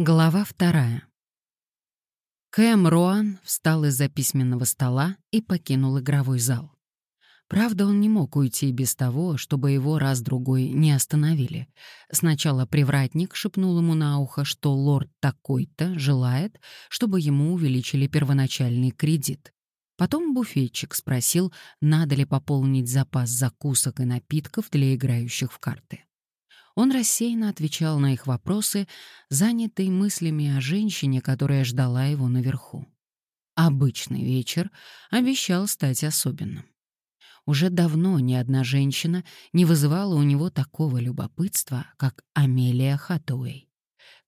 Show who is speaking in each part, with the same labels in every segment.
Speaker 1: Глава вторая. Кэм Роан встал из-за письменного стола и покинул игровой зал. Правда, он не мог уйти без того, чтобы его раз-другой не остановили. Сначала привратник шепнул ему на ухо, что лорд такой-то желает, чтобы ему увеличили первоначальный кредит. Потом буфетчик спросил, надо ли пополнить запас закусок и напитков для играющих в карты. Он рассеянно отвечал на их вопросы, занятый мыслями о женщине, которая ждала его наверху. Обычный вечер обещал стать особенным. Уже давно ни одна женщина не вызывала у него такого любопытства, как Амелия Хатуэй.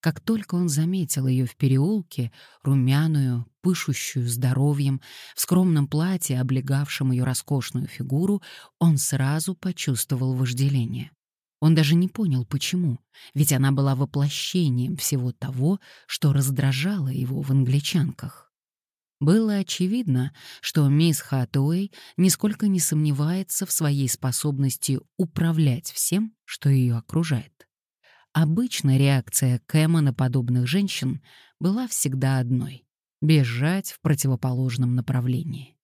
Speaker 1: Как только он заметил ее в переулке, румяную, пышущую здоровьем, в скромном платье, облегавшем ее роскошную фигуру, он сразу почувствовал вожделение. Он даже не понял, почему, ведь она была воплощением всего того, что раздражало его в англичанках. Было очевидно, что мисс Хатуэй нисколько не сомневается в своей способности управлять всем, что ее окружает. Обычно реакция Кэма на подобных женщин была всегда одной — бежать в противоположном направлении.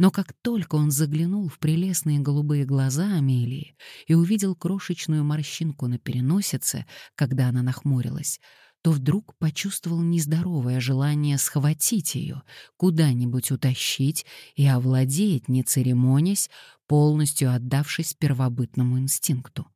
Speaker 1: Но как только он заглянул в прелестные голубые глаза Амелии и увидел крошечную морщинку на переносице, когда она нахмурилась, то вдруг почувствовал нездоровое желание схватить ее, куда-нибудь утащить и овладеть, не церемонясь, полностью отдавшись первобытному инстинкту.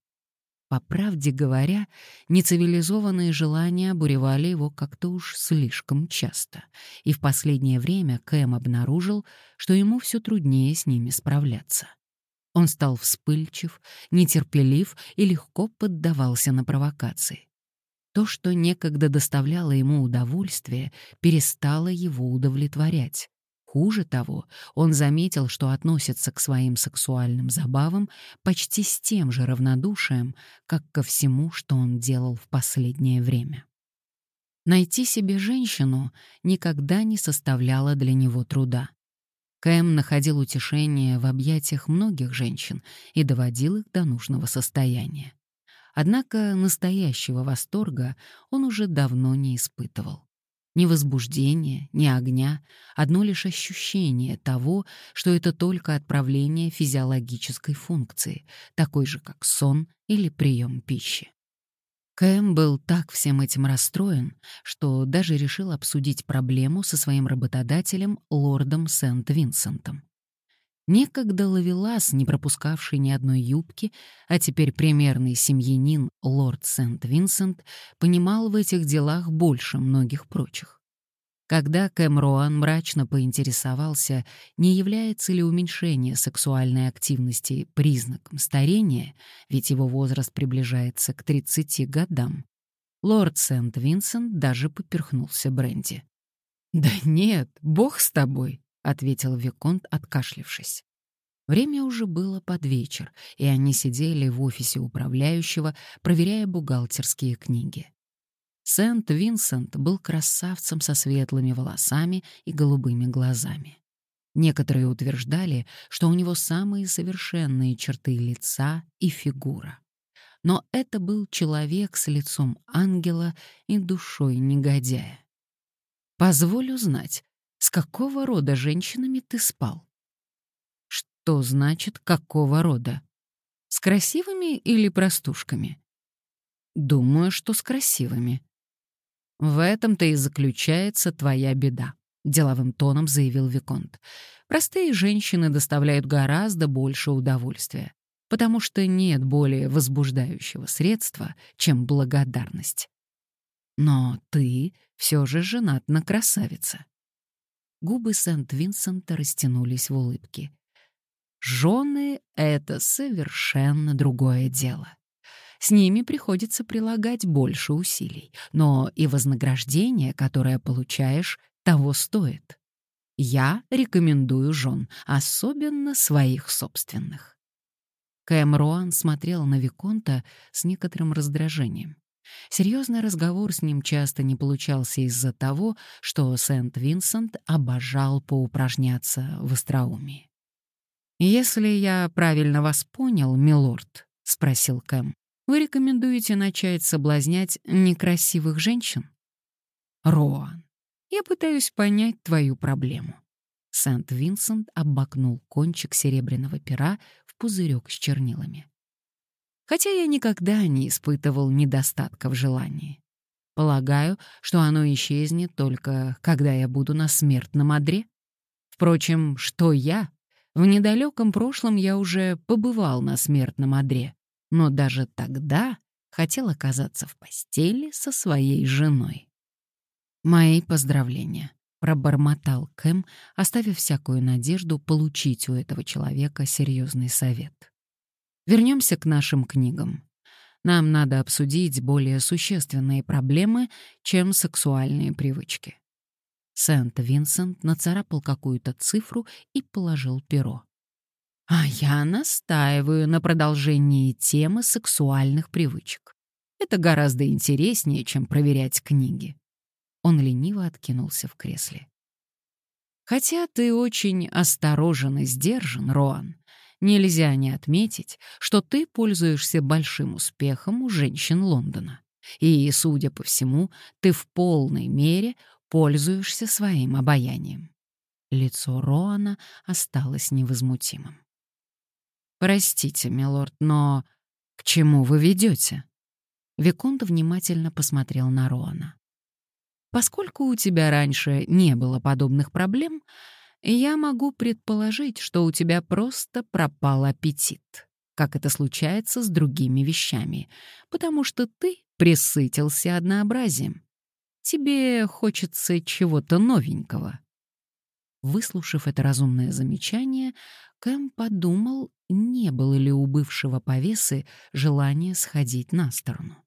Speaker 1: По правде говоря, нецивилизованные желания обуревали его как-то уж слишком часто, и в последнее время Кэм обнаружил, что ему все труднее с ними справляться. Он стал вспыльчив, нетерпелив и легко поддавался на провокации. То, что некогда доставляло ему удовольствие, перестало его удовлетворять. Хуже того, он заметил, что относится к своим сексуальным забавам почти с тем же равнодушием, как ко всему, что он делал в последнее время. Найти себе женщину никогда не составляло для него труда. Кэм находил утешение в объятиях многих женщин и доводил их до нужного состояния. Однако настоящего восторга он уже давно не испытывал. Ни возбуждения, ни огня, одно лишь ощущение того, что это только отправление физиологической функции, такой же, как сон или прием пищи. Кэм был так всем этим расстроен, что даже решил обсудить проблему со своим работодателем, лордом Сент-Винсентом. Некогда ловелас, не пропускавший ни одной юбки, а теперь примерный семьянин лорд Сент-Винсент, понимал в этих делах больше многих прочих. Когда Кэм Роан мрачно поинтересовался, не является ли уменьшение сексуальной активности признаком старения, ведь его возраст приближается к 30 годам, лорд Сент-Винсент даже поперхнулся бренди. «Да нет, бог с тобой ответил Виконт, откашлившись. Время уже было под вечер, и они сидели в офисе управляющего, проверяя бухгалтерские книги. Сент-Винсент был красавцем со светлыми волосами и голубыми глазами. Некоторые утверждали, что у него самые совершенные черты лица и фигура. Но это был человек с лицом ангела и душой негодяя. «Позволю знать, с какого рода женщинами ты спал? Что значит «какого рода»? С красивыми или простушками? Думаю, что с красивыми. В этом-то и заключается твоя беда, деловым тоном заявил Виконт. Простые женщины доставляют гораздо больше удовольствия, потому что нет более возбуждающего средства, чем благодарность. Но ты все же женат на красавице. Губы Сент-Винсента растянулись в улыбке. Жены — это совершенно другое дело. С ними приходится прилагать больше усилий, но и вознаграждение, которое получаешь, того стоит. Я рекомендую жен, особенно своих собственных. Кэм смотрел на Виконта с некоторым раздражением. Серьезный разговор с ним часто не получался из-за того, что Сент-Винсент обожал поупражняться в остроумии. «Если я правильно вас понял, милорд», — спросил Кэм, «вы рекомендуете начать соблазнять некрасивых женщин?» Роан, я пытаюсь понять твою проблему. Сент-Винсент обмакнул кончик серебряного пера в пузырек с чернилами. Хотя я никогда не испытывал недостатка в желании. Полагаю, что оно исчезнет только, когда я буду на смертном одре. Впрочем, что я? В недалеком прошлом я уже побывал на смертном одре, но даже тогда хотел оказаться в постели со своей женой. «Мои поздравления», — пробормотал Кэм, оставив всякую надежду получить у этого человека серьезный совет. Вернемся к нашим книгам. Нам надо обсудить более существенные проблемы, чем сексуальные привычки. Сент-Винсент нацарапал какую-то цифру и положил перо. А я настаиваю на продолжении темы сексуальных привычек. Это гораздо интереснее, чем проверять книги. Он лениво откинулся в кресле. Хотя ты очень осторожен и сдержан, Роан, Нельзя не отметить, что ты пользуешься большим успехом у женщин Лондона. И, судя по всему, ты в полной мере пользуешься своим обаянием. Лицо Роана осталось невозмутимым. «Простите, милорд, но к чему вы ведете?» Виконт внимательно посмотрел на Роана. «Поскольку у тебя раньше не было подобных проблем, я могу предположить, что у тебя просто пропал аппетит, как это случается с другими вещами, потому что ты присытился однообразием. Тебе хочется чего-то новенького. Выслушав это разумное замечание, Кэм подумал, не было ли у бывшего повесы желания сходить на сторону.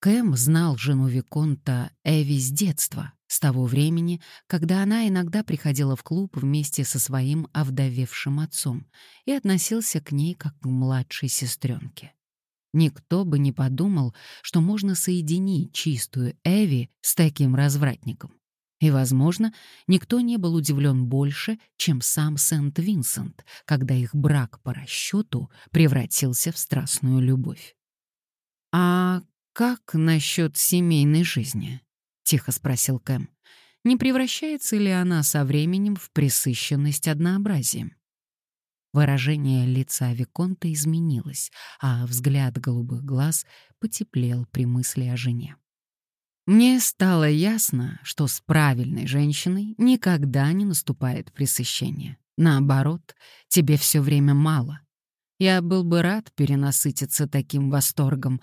Speaker 1: Кэм знал жену Виконта Эви с детства, с того времени, когда она иногда приходила в клуб вместе со своим овдовевшим отцом и относился к ней как к младшей сестренке. Никто бы не подумал, что можно соединить чистую Эви с таким развратником. И, возможно, никто не был удивлен больше, чем сам Сент-Винсент, когда их брак по расчету превратился в страстную любовь. А «Как насчет семейной жизни?» — тихо спросил Кэм. «Не превращается ли она со временем в пресыщенность однообразием?» Выражение лица Виконта изменилось, а взгляд голубых глаз потеплел при мысли о жене. Мне стало ясно, что с правильной женщиной никогда не наступает пресыщение. Наоборот, тебе все время мало. Я был бы рад перенасытиться таким восторгом,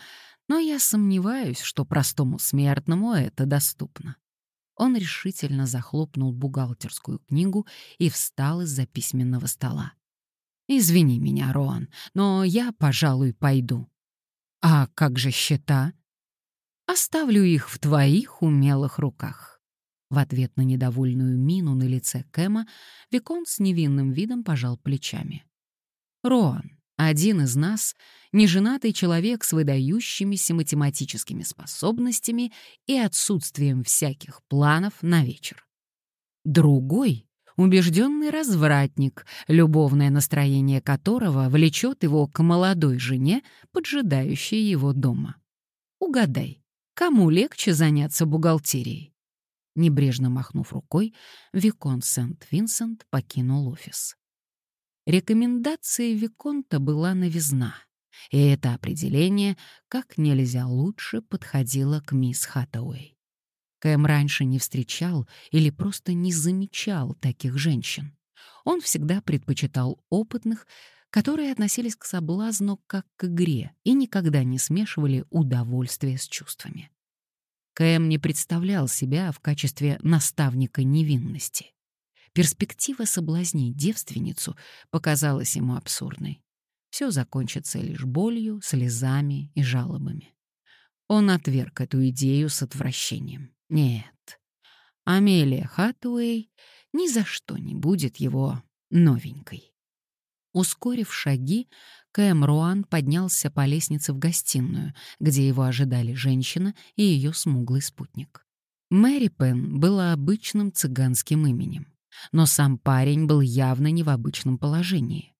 Speaker 1: но я сомневаюсь, что простому смертному это доступно. Он решительно захлопнул бухгалтерскую книгу и встал из-за письменного стола. «Извини меня, Роан, но я, пожалуй, пойду». «А как же счета?» «Оставлю их в твоих умелых руках». В ответ на недовольную мину на лице Кэма Викон с невинным видом пожал плечами. «Роан, один из нас — неженатый человек с выдающимися математическими способностями и отсутствием всяких планов на вечер. Другой — убежденный развратник, любовное настроение которого влечет его к молодой жене, поджидающей его дома. Угадай, кому легче заняться бухгалтерией? Небрежно махнув рукой, Викон Сент-Винсент покинул офис. Рекомендация Виконта была новизна, и это определение как нельзя лучше подходило к мисс Хаттауэй. Кэм раньше не встречал или просто не замечал таких женщин. Он всегда предпочитал опытных, которые относились к соблазну как к игре и никогда не смешивали удовольствие с чувствами. Кэм не представлял себя в качестве наставника невинности. Перспектива соблазнить девственницу показалась ему абсурдной. Все закончится лишь болью, слезами и жалобами. Он отверг эту идею с отвращением. Нет, Амелия Хатуэй ни за что не будет его новенькой. Ускорив шаги, Кэм Руан поднялся по лестнице в гостиную, где его ожидали женщина и ее смуглый спутник. Мэри Пен была обычным цыганским именем. Но сам парень был явно не в обычном положении.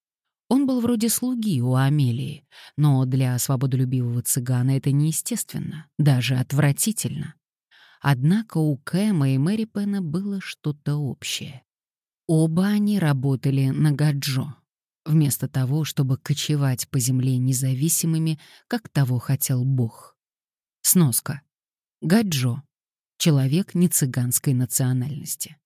Speaker 1: Он был вроде слуги у Амелии, но для свободолюбивого цыгана это неестественно, даже отвратительно. Однако у Кэма и Мэри Пена было что-то общее. Оба они работали на Гаджо, вместо того, чтобы кочевать по земле независимыми, как того хотел Бог. Сноска. Гаджо — человек не цыганской национальности.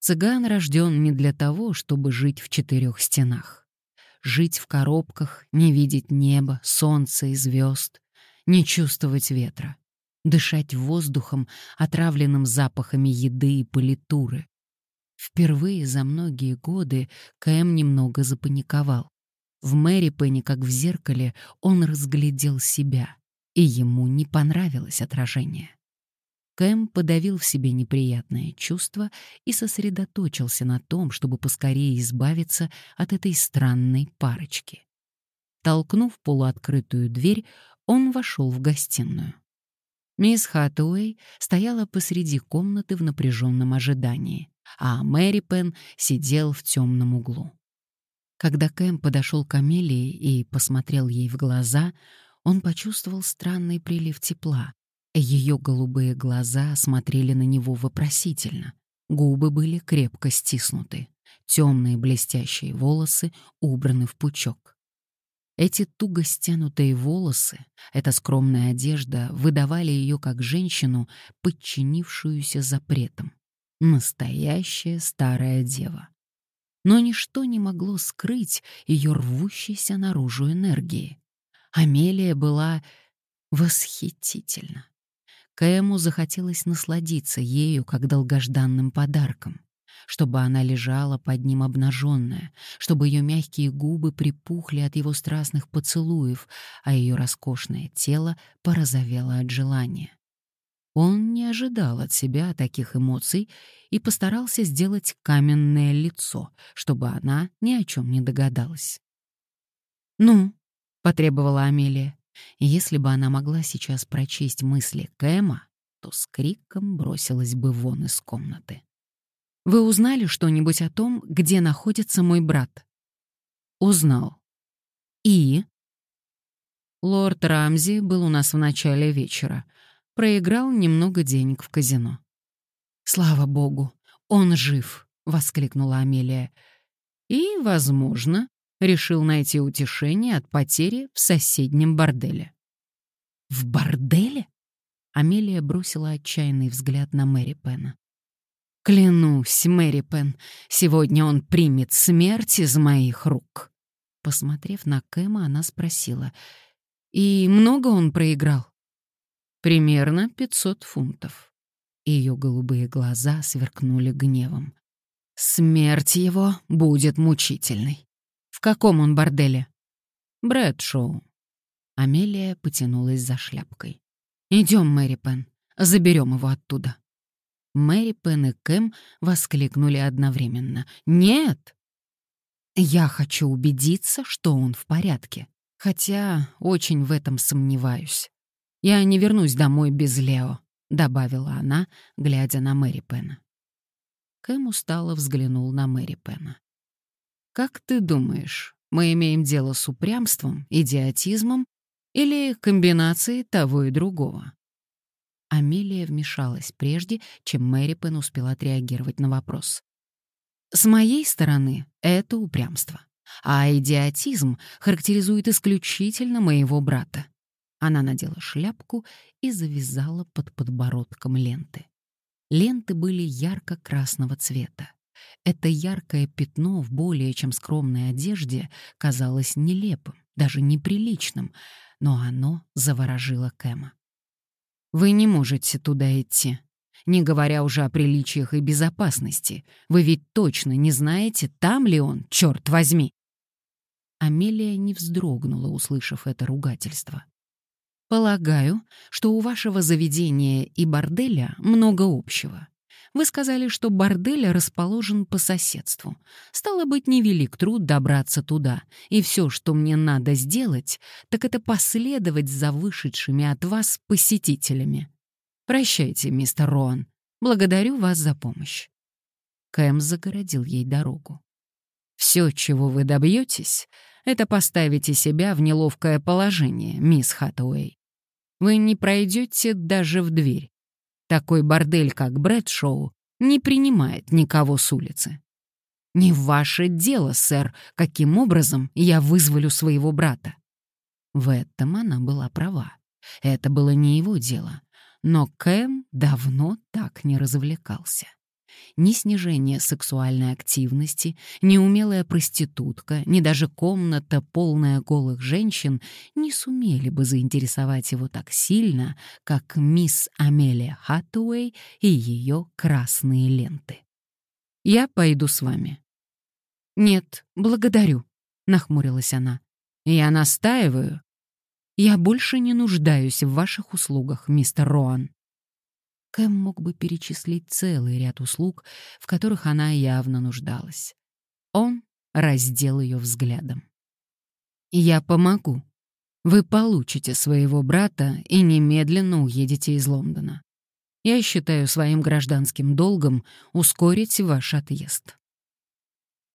Speaker 1: Цыган рожден не для того, чтобы жить в четырех стенах. Жить в коробках, не видеть неба, солнца и звезд, не чувствовать ветра, дышать воздухом, отравленным запахами еды и политуры. Впервые за многие годы Кэм немного запаниковал. В Мэри Пенни, как в зеркале, он разглядел себя, и ему не понравилось отражение. Кэм подавил в себе неприятное чувство и сосредоточился на том, чтобы поскорее избавиться от этой странной парочки. Толкнув полуоткрытую дверь, он вошел в гостиную. Мисс Хатуэй стояла посреди комнаты в напряженном ожидании, а Мэри Пен сидел в темном углу. Когда Кэм подошел к Амелии и посмотрел ей в глаза, он почувствовал странный прилив тепла, ее голубые глаза смотрели на него вопросительно. Губы были крепко стиснуты. Темные блестящие волосы убраны в пучок. Эти туго стянутые волосы, эта скромная одежда выдавали ее как женщину, подчинившуюся запретам. Настоящая старая дева. Но ничто не могло скрыть ее рвущейся наружу энергии. Амелия была восхитительна. Кэму захотелось насладиться ею как долгожданным подарком, чтобы она лежала под ним обнаженная, чтобы ее мягкие губы припухли от его страстных поцелуев, а ее роскошное тело порозовело от желания. Он не ожидал от себя таких эмоций и постарался сделать каменное лицо, чтобы она ни о чем не догадалась. «Ну?» — потребовала Амелия. Если бы она могла сейчас прочесть мысли Кэма, то с криком бросилась бы вон из комнаты. «Вы узнали что-нибудь о том, где находится мой брат?» «Узнал». «И?» «Лорд Рамзи был у нас в начале вечера. Проиграл немного денег в казино». «Слава богу, он жив!» — воскликнула Амелия. «И, возможно, решил найти утешение от потери в соседнем борделе. «В борделе?» Амелия бросила отчаянный взгляд на Мэри Пена. «Клянусь, Мэри Пен, сегодня он примет смерть из моих рук». Посмотрев на Кэма, она спросила, «И много он проиграл?» «Примерно пятьсот фунтов». Ее голубые глаза сверкнули гневом. «Смерть его будет мучительной. В каком он борделе? Брэдшоу. Амелия потянулась за шляпкой. Идем, Мэри Пен, заберем его оттуда. Мэри Пен и Кэм воскликнули одновременно. «Нет!» «Я хочу убедиться, что он в порядке, хотя очень в этом сомневаюсь. Я не вернусь домой без Лео», — добавила она, глядя на Мэри Пена. Кэм устало взглянул на Мэри Пена. Как ты думаешь, мы имеем дело с упрямством, идиотизмом или комбинацией того и другого? Амелия вмешалась прежде, чем Мэри Пен успела отреагировать на вопрос. С моей стороны, это упрямство. А идиотизм характеризует исключительно моего брата. Она надела шляпку и завязала под подбородком ленты. Ленты были ярко-красного цвета. Это яркое пятно в более чем скромной одежде казалось нелепым, даже неприличным, но оно заворожило Кэма. «Вы не можете туда идти», не говоря уже о приличиях и безопасности. Вы ведь точно не знаете, там ли он, черт возьми!» Амелия не вздрогнула, услышав это ругательство. «Полагаю, что у вашего заведения и борделя много общего. Вы сказали, что бордель расположен по соседству. Стало быть, невелик труд добраться туда, и все, что мне надо сделать, так это последовать за вышедшими от вас посетителями. Прощайте, мистер Роан. Благодарю вас за помощь. Кэм загородил ей дорогу. Все, чего вы добьетесь, это поставите себя в неловкое положение, мисс Хаттуэй. Вы не пройдете даже в дверь, Такой бордель, как Брэдшоу, не принимает никого с улицы. Не ваше дело, сэр, каким образом я вызволю своего брата. В этом она была права. Это было не его дело. Но Кэм давно так не развлекался. Ни снижение сексуальной активности, ни умелая проститутка, ни даже комната, полная голых женщин, не сумели бы заинтересовать его так сильно, как мисс Амелия Хаттуэй и ее красные ленты. «Я пойду с вами». «Нет, благодарю», — нахмурилась она. «Я настаиваю. Я больше не нуждаюсь в ваших услугах, мистер Роан». Кэм мог бы перечислить целый ряд услуг, в которых она явно нуждалась. Он раздел ее взглядом. «Я помогу. Вы получите своего брата и немедленно уедете из Лондона. Я считаю своим гражданским долгом ускорить ваш отъезд».